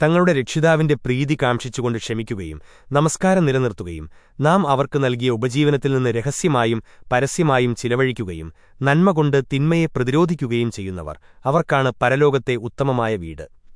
തങ്ങളുടെ രക്ഷിതാവിന്റെ പ്രീതി കാംക്ഷിച്ചുകൊണ്ട് ക്ഷമിക്കുകയും നമസ്കാരം നിലനിർത്തുകയും നാം അവർക്ക് നൽകിയ ഉപജീവനത്തിൽ നിന്ന് രഹസ്യമായും പരസ്യമായും ചിലവഴിക്കുകയും നന്മ കൊണ്ട് തിന്മയെ പ്രതിരോധിക്കുകയും ചെയ്യുന്നവർ. അവർക്കാണ് പരലോകത്തെ ഉത്തമമായ വീട്.